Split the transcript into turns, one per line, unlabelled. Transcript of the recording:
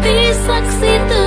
hati saksi tuh